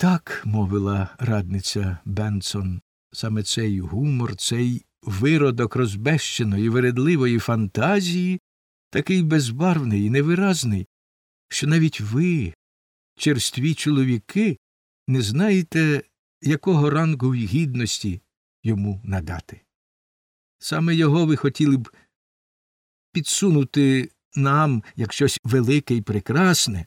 Так, мовила радниця Бенсон, саме цей гумор, цей виродок розбещеної, вередливої фантазії, такий безбарвний і невиразний, що навіть ви, черстві чоловіки, не знаєте, якого рангу й гідності йому надати. Саме його ви хотіли б підсунути нам як щось велике і прекрасне,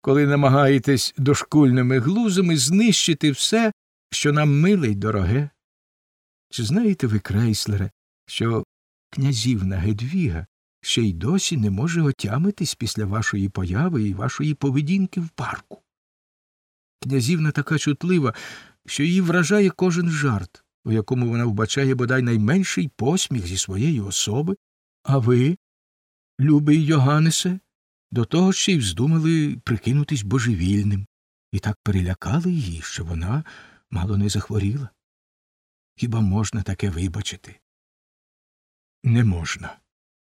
коли намагаєтесь дошкульними глузами знищити все, що нам миле й дороге. Чи знаєте ви, крейслере, що князівна Гедвіга ще й досі не може отямитись після вашої появи і вашої поведінки в парку? Князівна така чутлива, що її вражає кожен жарт, у якому вона вбачає бодай найменший посміх зі своєї особи, а ви, любий Йоганнесе, до того ще й вздумали прикинутись божевільним, і так перелякали її, що вона мало не захворіла. Хіба можна таке вибачити? Не можна,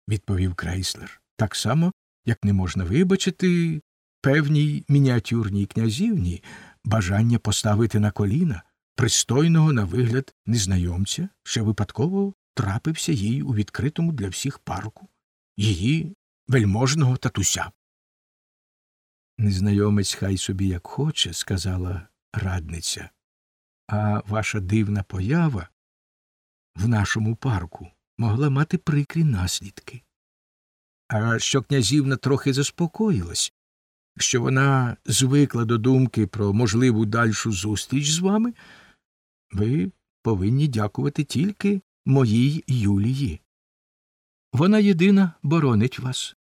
відповів крейслер, так само, як не можна вибачити певній мініатюрній князівні бажання поставити на коліна пристойного на вигляд незнайомця, що випадково трапився їй у відкритому для всіх парку, її вельможного татуся. Незнайомець хай собі як хоче, сказала радниця, а ваша дивна поява в нашому парку могла мати прикрі наслідки. А що князівна трохи заспокоїлась, що вона звикла до думки про можливу дальшу зустріч з вами, ви повинні дякувати тільки моїй Юлії. Вона єдина боронить вас,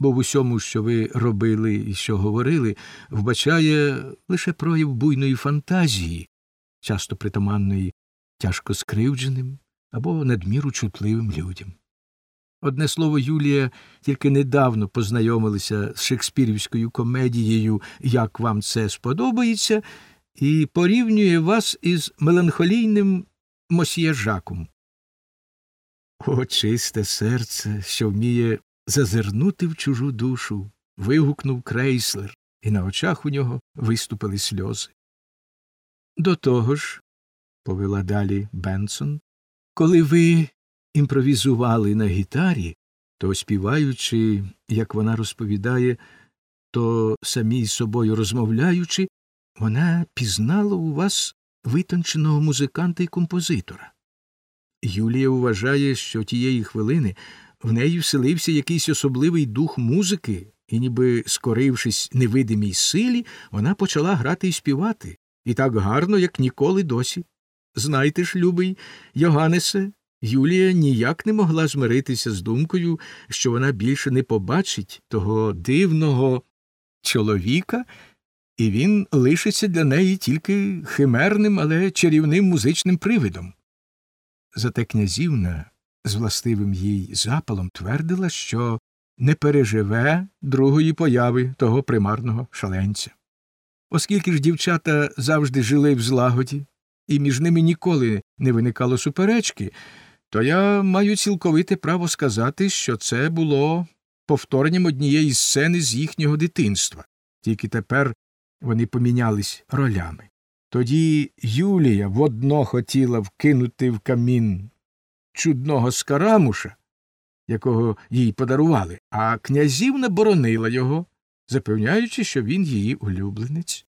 бо в усьому, що ви робили і що говорили, вбачає лише прояв буйної фантазії, часто притаманної тяжко скривдженим або надміру чутливим людям. Одне слово, Юлія тільки недавно познайомилася з шекспірівською комедією Як вам це сподобається, і порівнює вас із меланхолійним мосьє Жаком. О, чисте серце, що вміє зазирнути в чужу душу. вигукнув крейслер, і на очах у нього виступили сльози. До того ж, повела далі Бенсон, коли ви імпровізували на гітарі, то співаючи, як вона розповідає, то самій собою розмовляючи, вона пізнала у вас витонченого музиканта і композитора. Юлія вважає, що тієї хвилини в неї вселився якийсь особливий дух музики, і, ніби скорившись невидимій силі, вона почала грати і співати, і так гарно, як ніколи досі. Знайте ж, любий Йоганнесе, Юлія ніяк не могла змиритися з думкою, що вона більше не побачить того дивного чоловіка, і він лишиться для неї тільки химерним, але чарівним музичним привидом. Зате князівна з властивим їй запалом твердила, що не переживе другої появи того примарного шаленця. Оскільки ж дівчата завжди жили в злагоді, і між ними ніколи не виникало суперечки, то я маю цілковите право сказати, що це було повторенням однієї сцени з їхнього дитинства, тільки тепер вони помінялись ролями. Тоді Юлія водно хотіла вкинути в камін чудного скарамуша, якого їй подарували, а князівна боронила його, запевняючи, що він її улюбленець.